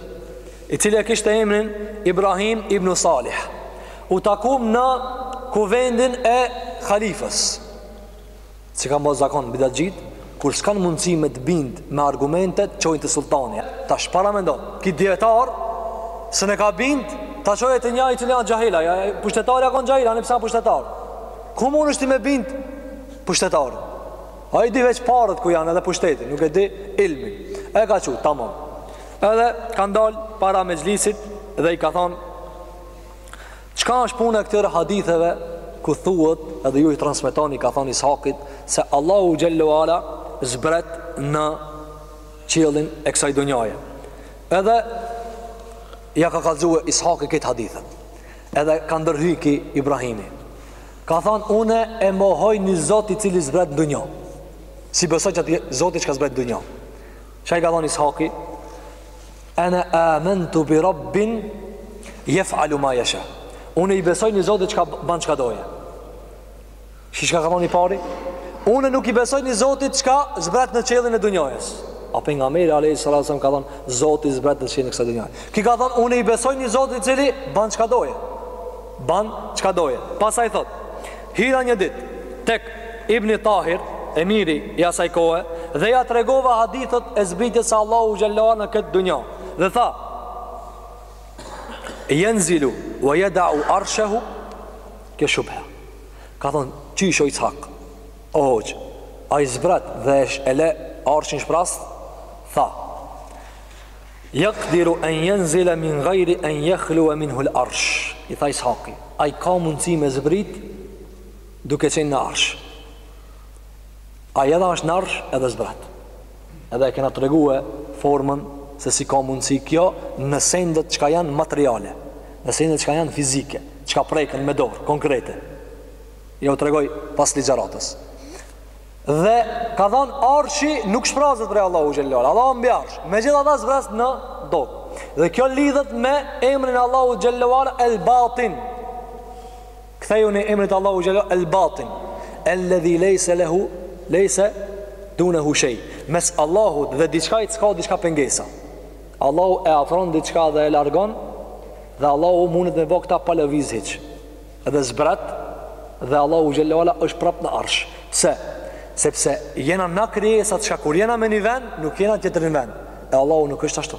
i cili e kishte emrin Ibrahim ibn Salih. U takum në kuvendin e halifës. Se e kanë pas zakon bidatxhit kur s'kanë mundësi me të bind me argumente të çojnë te sulltani. Tash paramendo, ky dijetar s'e ka bind, ta çojë te njai që janë xhahila, ja pushtetar a kon xhahil, ani pse a pushtetar. Ku mundesh ti me bind pushtetarin? Ai di veç paret ku janë edhe pushteti, nuk e di ilmin. E ka çu tamam. Edhe ka dal para mexhlisit dhe i ka thon Çka është puna e këtyre haditheve ku thuhet edhe ju i transmetoni ka thënë Ishaqit se Allahu xhallahu ala zbret në qiellin e kësaj dunjaje. Edhe ja ka kallxu Ishaqi këtë hadithe. Edhe ka ndërhy ky Ibrahimi. Ka thënë unë e mohoj një Zot i cili zbret në dunjë. S'i besoj qat Zoti çka zbret në dunjë. Çka i ka thon Ishaki? Ana amantu bi Rabbin yef'alu ma yasha. Unë i besoj një Zoti çka ban çka doje. Shi çka ka thon i pari? Unë nuk i besoj një Zoti çka zbret në qiellin e dunjojës. A pejgamberi alayhi salatu wasalam ka thon Zoti zbret në qiellin e kësaj dunjoje. Ky ka thon unë i besoj një Zoti i cili ban çka doje. Ban çka doje. Pastaj thotë. Hyra një ditë tek Ibni Tahir, emiri i asaj kohe, dhe ia tregova hadithet e zbritjes së Allahu xhelle ve ala në këtë dunja. Dhe tha: "Yanzilu wa yad'u arshahu" Kjo shubha. Ka thon, "Qysh o Ishak, o hoxh, ai zbret dhe e lë arshin shprazt?" Tha: Yaqdiru an yanzila min ghayri an yakhluwa minhu al-arsh. I tha Ishaki, ai ka mundësi me zbrit duke qenë në arsh. Ai edhe është në arsh edhe zbret. Edhe e kena tregue formën se si ka mundësi kjo në sendet çka janë materiale, në sendet çka janë fizike, çka preken me dorë, konkrete. Jau tregoj pas ligjëratës. Dhe ka thënë arshi nuk shprazet prej Allahu xhelle ve ala. Allahu mbi arsh. Megjithatë zbret në do. Dhe kjo lidhet me emrin Allahu xhelle ve ala el batin. Kthejuni emrit Allahu xhelle el batin. Alladhi laysa lahu laysa dunahu shay. Mes Allahut dhe diçkaje s'ka diçka pengesa. Allahu e afron diçka dhe e largon dhe Allahu mundet me ba kta pa lëviz hiç. Dhe zbret dhe Allahu xhelle ve ala është prap në arsh. Pse? Sepse jena na krijesat çka kur jena me një vend, nuk jena tjetrin vend. E Allahu nuk është ashtu.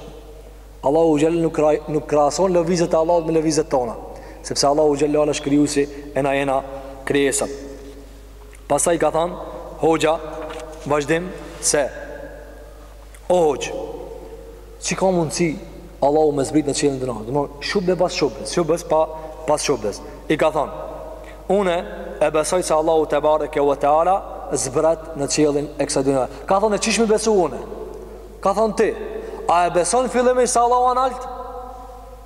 Allahu xhelle nuk kraj, nuk krahason lëvizjet e Allahut me lëvizjet tona, sepse Allahu xhelle ve ala është krijuesi e na jena krijesat. Pastaj ka thënë hoxha vazhdim se O hoxhë, si ka mundësi Allahu me zbrit në qiellin e dunjas? Domethon, shubhe pas shubhes, shubhe pa, pas shubhes. I ka thonë, une e besoj se Allahu tebareke ve teala zbret në qiellin e kësaj dunja. Ka thonë, e qysh me besu une? Ka thonë ti, a e beson fillimisht se Allahu a nalt?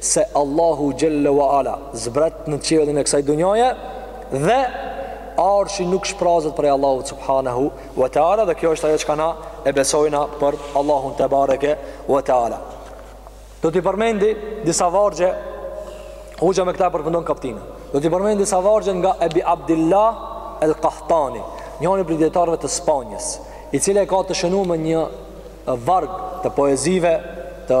se Allahu Xhelle wa Ala zbret në qiellin e kësaj dunjaje dhe arshi nuk shprazet prej Allahu Subhanahu wa Ta'ala dhe kjo është ajo çka na e besojna për Allahun tebareke wa Ta'ala do t'i përmendi disa vargje hoxha me këta e përfundon kaptina do t'i përmendi disa vargje nga Ebi Abdillah El Kahtani njoni prej dijetarëve të Spanjës i cili e ka të shënu me një varg të poezive të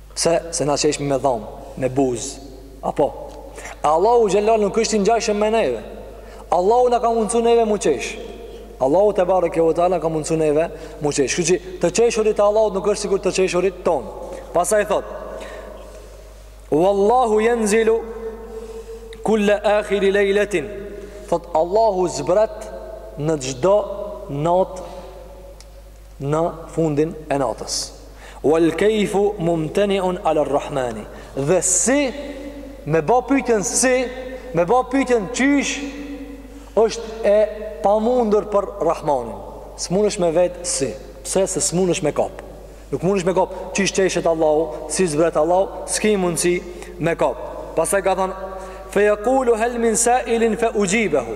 Pse se na qeshmi me dham, me buz. Apo. Allahu xhelle nuk është i ngjashëm me neve. Allahu na ka mundsu neve mu qesh. Allahu tebareke ve teala ka mundsu neve mu qesh. Kështu që të qeshurit e Allahut nuk është sikur të qeshurit ton. Pastaj thot: Wallahu yanzilu kulla akhiri laylatin. Thot Allahu zbret në çdo natë në fundin e natës. Wal kayfu mumtani'un 'ala ar-Rahmani. Dhe si me bë pyetjen si, me bë pyetjen çish është e pamundur për Rahmanin. S'munesh me vet si, pse se s'munesh me kap. Nuk mundesh me kap çish qeshet Allahu, si zbret Allahu, s'ke mundsi me kap. Pastaj ka thon fe yaqulu hal min sa'ilin fa ujibahu.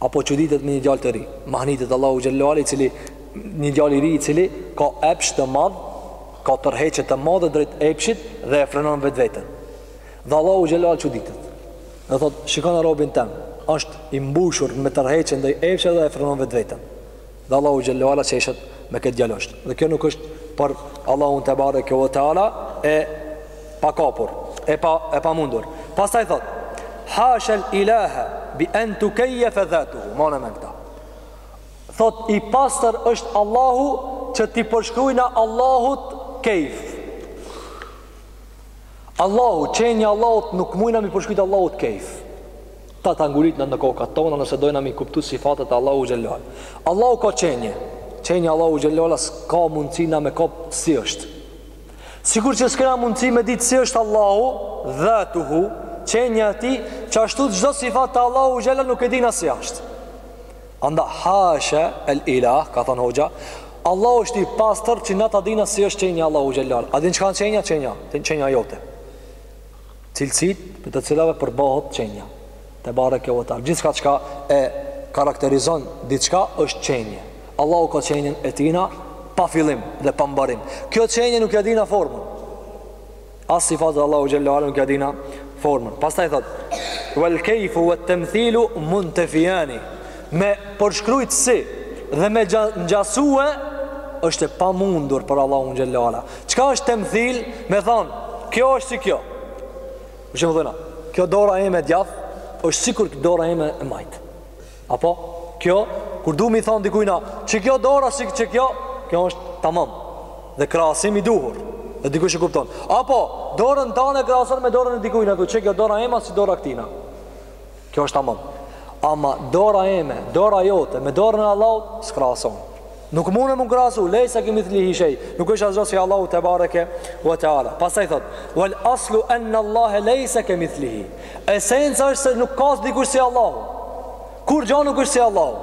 apo çuditet me një djalë të ri. Mahnitet Allahu xhallahu ala i cili një djal i ri i cili ka epsh të madh, ka tërheqje të madhe drejt epshit dhe e frenon vetveten. Dhe Allahu xhallahu ala çuditet. Dhe thot, shikone robin tem, është i mbushur me tërheqje ndaj epshit dhe e frenon vetveten. Dhe Allahu xhalla uala qeshet me këtë djalosh. Dhe kjo nuk është për Allahun te bareke ve teala e pakapur, e pa e pamundur. Pastaj thot: Hashal ilaha bi an tukayyafa dhatuhu. Mone men këta. Thot i pastër është Allahu që t'i përshkruajna Allahut kejf. Allahu, qenja Allahut nuk mujna m'i përshkrujt Allahut kejf. Ta ta ngulim në në kokat tona nëse dojna mi kuptu sifatet e Allahut xhalla uala. Allahu ka qenje. Qenjen e Allahut xhalla uala s'ka mundësi na me kop si është. Sikur që s'kena mundësi me ditë si është Allahu dhatuhu, qenja e tij, qashtu te çdo sifat të Allahut xhalla uala nuk e dina si është. Andaj hashe el ilah, ka thonë hoxha, Allahu është i pastër që na ta dina si është qenja e Allahut xhalla uala. A din çka â qenja? Qenja, qenja jote. cilësitë me të cilave përbohet qenia. Te bareke ve teala. Gjithçka çka e karakterizon diçka është qenie. Allahu ka qenien e tijna pa fillim dhe pa mbarim. Kjo qenie nuk ja dina formën. As sifatet e Allahu xhallahu ala nuk ja dina formën. Pastaj thot: "Wal kayfu wat tamthilu muntafiyani." Me përshkrujt si dhe me ngjasue është e pamundur për Allahun xhallahu ala. Çka është temthil me thonë, kjo është si kjo. Kur qe me thon na, kjo dora eme e djath, është sikur dora eme e majtë. Apo, kjo, kur du mi thonë dikujna, qe kjo dora si qe kjo, kjo është tamam. Dhe krahasim i duhur. Dhe dikush e kupton. Apo, dorën tane e krahason me dorën e dikujna, qe kjo dora eme si dora këtina. Kjo është tamam. Ama dora eme, dora jote, me dorën e Allahut, s'krahason. Nuk mune me krahasu, lejse kemithlihi shej. Nuk është asgjo si Allahu te bareke ve teala. Pastaj thot, vel aslu enne Allahe lejse kemithlihi. Esenca është se nuk ka dikush si Allahu. Kurgjo nuk është si Allahu.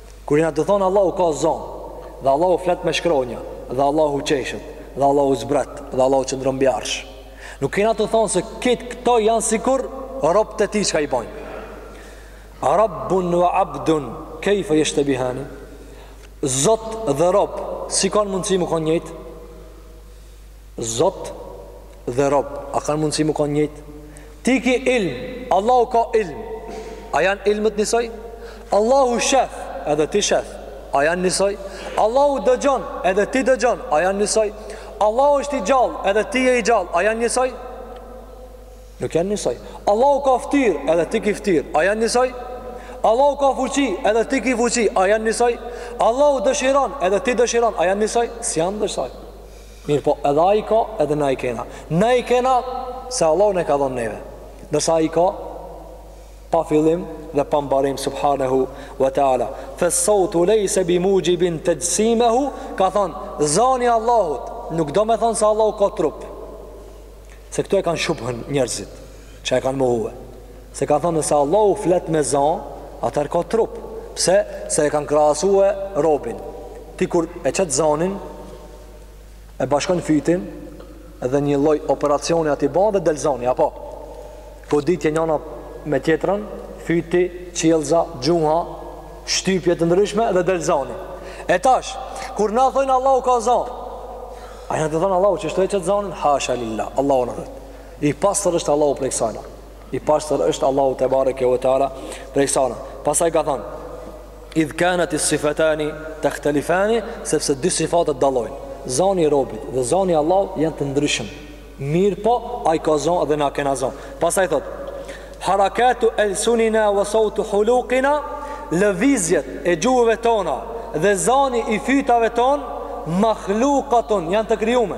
Kur jena tu thonë Allahu ka zon, dhe Allahu flet me shkronja, dhe Allahu qeshet, dhe Allahu zbret, dhe Allahu qëndron mbi arsh. Nuk jena tu thonë se këtë këto janë sikur robt e tij çka i bojnë. Rabbun wa abdun kayfa yashtabihani? Zot dhe rob, si kanë mundësi me kanë njëjtë? Zot dhe rob a kanë mundësi me kanë njëjtë ti ki ilm Allahu ka ilm a janë ilmët njësoj Allahu shef edhe ti shef a janë njësoj Allahu dëgjon edhe ti dëgjon a janë njësoj Allahu është i gjall edhe ti je i gjall a janë njësoj nuk janë njësoj Allahu ka ftyr edhe ti ki ftyr a janë njësoj Allahu ka fuqi edhe ti ki fuqi a janë njësoj Allahu dëshiron edhe ti dëshiron a janë njësoj s'janë njësoj Mirëpo edhe ai ka edhe na i kena. Na i kena se Allahu na ka dhonë neve. Ndërsa ai ka pa fillim dhe pa mbarim subhanahu wa taala. Fa sautu laysa bi mujibin tajsimahu, ka thon zani i Allahut nuk do me thon se Allahu ka trup. Se këtu e kanë shubhën njerëzit që e kanë mohue. Se ka thon nëse Allahu flet me zan, atër ka trup. Pse se e kanë krahasue robin. Ti kur e qet zanin e bashkon fytin dhe një lloj operacioni aty bën dhe del zoni apo goditje njëna me tjetrën fyti qiellza gjuha shtypje të ndryshme dhe del zoni e tash kur na thon Allahu ka zon a jena tu thon Allahu qështu e qet zonin hasha lillah Allahu na thot i pastër është Allahu prej kësajna I pastër është Allahu tebareke ve teala prej kësajna. Pastaj ka thënë: "Idh kanat as-sifatani takhtalifani", sepse dy sifatet dallojnë. Zani i robit dhe zani i Allahut janë të ndryshëm. Mirëpo, ai ka zon dhe na kena zon. Pastaj thot: "Harakatu alsunina wa sawtu huluqina", lëvizjet e gjuhëve tona dhe zani i fytave ton makhluqatun janë të krijume.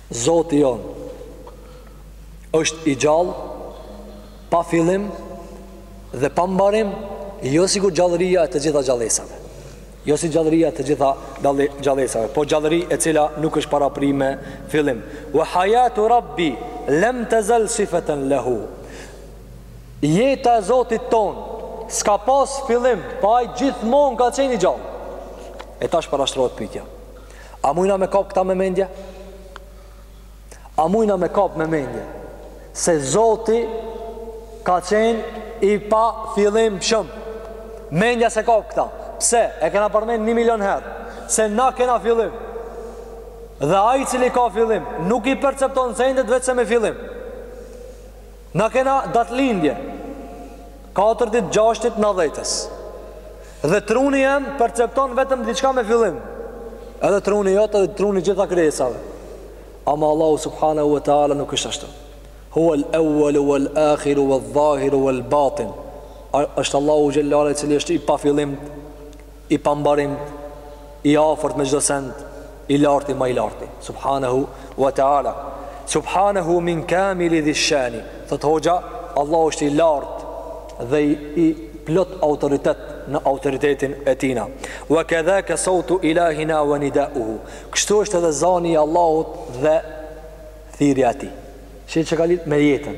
Zoti jonë është i gjallë, pa fillim dhe pa mbarim, jo sikur gjallëria e të gjitha gjallesave. Jo si gjallëria e të gjitha gjallesave, po gjallëri e cila nuk është parapri me fillim. Ve hajatu rabbi, lem tezel sifeten lehu. Jeta e Zotit tonë, s'ka pas fillim, po ai gjithmonë ka qen i gjallë. E tash parashtrohet pytja. A mujna me kap këta me mendje? A mujna me kap me mendje? Se Zoti ka qenë i pafillimshëm. Mendja s'e kap këta. Pse? E kena përmend një milion herë. Se na kena fillim. Dhe ai i cili ka fillim, nuk i percepton sendet veçse me fillim. Na kena datëlindje katër të gjashtit nëntëdhjetës dhe truni jem percepton vetëm diçka me fillim edhe truni jot edhe truni gjitha krijesave ama Allahu subhanahu wa ta'ala nuk është ashtu hua l'ewwalu wa l'akhiru wa l'zahiru wa l'batin është Allahu xhelle ala i cili është i pafillimtë I pambarim, i afërt me çdo send, i larti ma i larti, subhanehu wa ta'ala, subhanehu min kamili dhi shani, thotë hoxha, Allahu është i lartë dhe i, i plot autoritet në autoritetin e tina. Wa kadhaka sautu ilahina wa nida'uhu. Kështu është edhe zani i Allahut dhe thirrja e tij. Shih çka lidhet me jetën.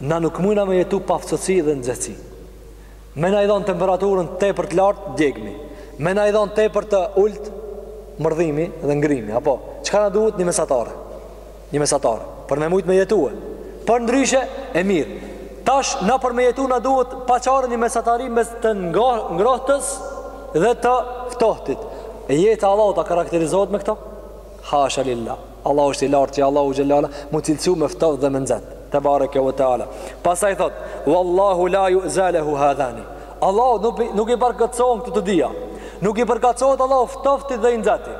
Na nuk mujna me jetu pa ftohtësi dhe nxehtësi. Me na i dhonë temperaturën tepër të lartë, djegmi. Me na i dhonë tepër të ultë, mërdhimi dhe ngrimi. Apo, çka na duhet? Një mesatare. Një mesatare. Për me mujtë me jetue. Përndryshe, e mirë. Tash, na për me jetu na duhet paçare një mesatari mes të ngrohtës dhe të ftohtit. E jeta e Allahut a karakterizohet me këto? Hasha lilla. Allahu është i lartë që Allahu xhelle ala m'u cilësu me ftohtë dhe me nxehtë. Tebareke ve teala. Pastaj thot: "Wallahu la yuzalahu hadhani." Allahut nuk nuk i përkatësohen këto të dyja. Nuk i përkatësohet Allahut i ftohti dhe i nxehti.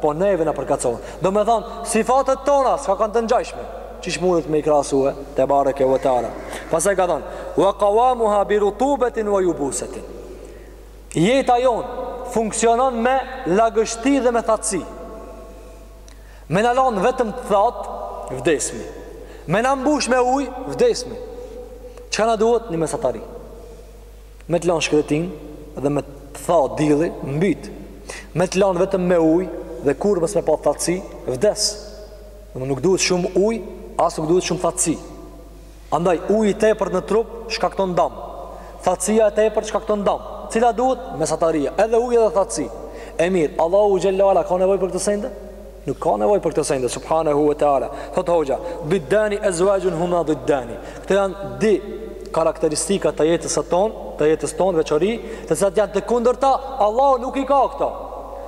Po neve na përkatësohen. Domethan, sifatet tona s'ka kanë të ngjashme. Qysh mundet me i krahasue tebareke ve teala. Pastaj ka thon: "Wa qawamuha bi rutubatin wa yubusatin." Jeta jon funksionon me lagështi dhe me thatësi. Me na lanë vetëm të that, vdesmi. Me na mbush me uj, vdesmi. Çka na duhet? Një mesatari. Me të lanë n'shkretinë dhe me të tha dilli, mbit. Me të lanë vetëm me uj dhe kurrë mos me pa thatësi, vdes. Domethan nuk duhet shumë uj, as nuk duhet shumë thatësi. Andaj, uji i tepërt në trup shkakton dam. Thatësia e tepërt shkakton dam. Cila duhet? Mesataria. Edhe uji edhe thatësi. E mirë, Allahu xhelle ala a ka nevojë për këto sende? Nuk ka nevojë për këto sende, subhanahu wa taala. Thot hoxha, "Diddani azwajun huma diddani." Këto janë dy karakteristika të jetës së tonë, të jetës tonë veçori, të cilat janë të kundërta, Allahu nuk i ka këto.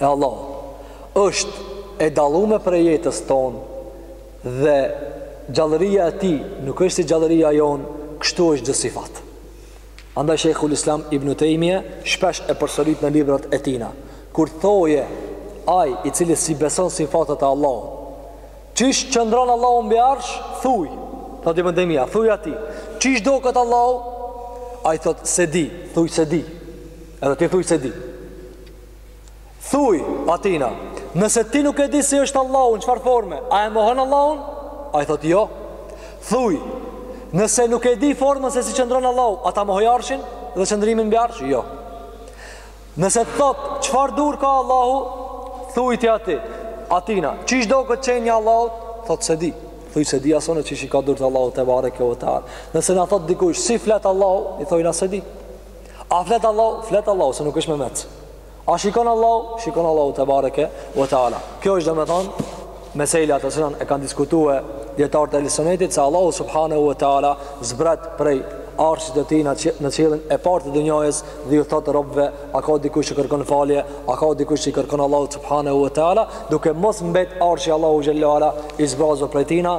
e Allahut është e dallume prej jetës tonë dhe gjallëria e tij nuk është si gjallëria jonë, kështu është çdo sifat. Andaj Sheikhul Islam Ibn Taymije shpesh e përsërit në librat e tina, kur thoje ai i cili s'i beson sifatet e Allahut, qysh qëndron Allahu mbi arsh, thuj, thot Ibn Taymija, thuj atij, qysh doket Allahu? Ai thot s'e di, thuj s'e di. Edhe ti thuj s'e di. Thuj, atina, nëse ti nuk e di si është Allahu në çfarë forme, a e mohon Allahun? Ai thot, jo. Thuj, nëse nuk e di formën se si qëndron Allahu, a ta mohojm arshin dhe qëndrimin mbi arsh? Jo. Nëse të thot, çfarë dur ka Allahu? Thuj ti ati, atina, qish do ketë qenja Allahut? Thot, se di. Thuj, se di as unë qish i ka durt Allahu tebareke ve teala. Nëse na thot dikush, si flet Allahu? I thojna, se di. A flet Allahu? Flet Allahu, se nuk është memec. A shikon Allahu? Shikon Allahu tebareke ve teala. Kjo është domethonë, meseleja, ta senen e kanë diskutue djetarët e ehli sunetit, se Allahu subhanehu ve teala zbret prej arshit e tina në qiellin e parë të dynjasë dhe ju thotë robëve, a ka dikush që kërkon falje, a ka dikush që kërkon Allahu subhanehu ve teala, duke mos mbet arshi Allahut xhel-le ala i zbrazur prej tina,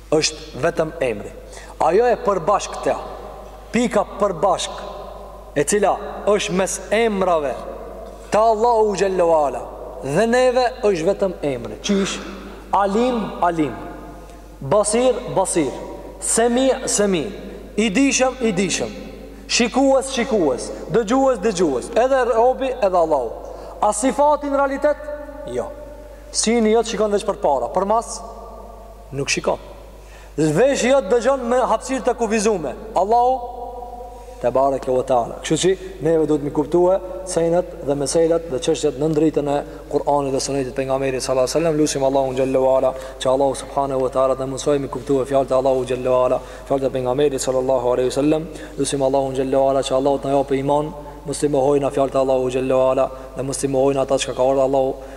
Është vetëm emri. Ajo e përbashkëta, pika e përbashkët, e cila është mes emrave të Allahut xhel-le ala dhe neve është vetëm emri. Qish? Alim, alim. Basir, basir. Semi, semi. I dishëm, i dishëm. Shikues, shikues. Dëgjues, dëgjues. Edhe robi, edhe Allahu. A sifati n'realitet? Jo. Syni jot shikon veç përpara. Përmas? Nuk shikon. Veshi jot dëgjon me hapësirë të kufizume. Allahu te bareke ve teala. Kështu që neve duhet m'i kuptue senet dhe meselat dhe çështjet nën dritën e Kur'anit dhe Sunetit pejgamberit sallallahu alajhi wasallam. Lusim Allahun xhallahu ala, që Allahu subhanahu wa taala t'na mësojë me kuptue fjalët e Allahu xhallahu ala, fjalët e pejgamberit sallallahu alajhi wasallam. Lusim Allahun xhallahu ala që Allahu të na japë iman, mos t'i mohojna fjalët e Allahu xhallahu ala, dhe mos t'i mohojna ata që ka ardhur Allahu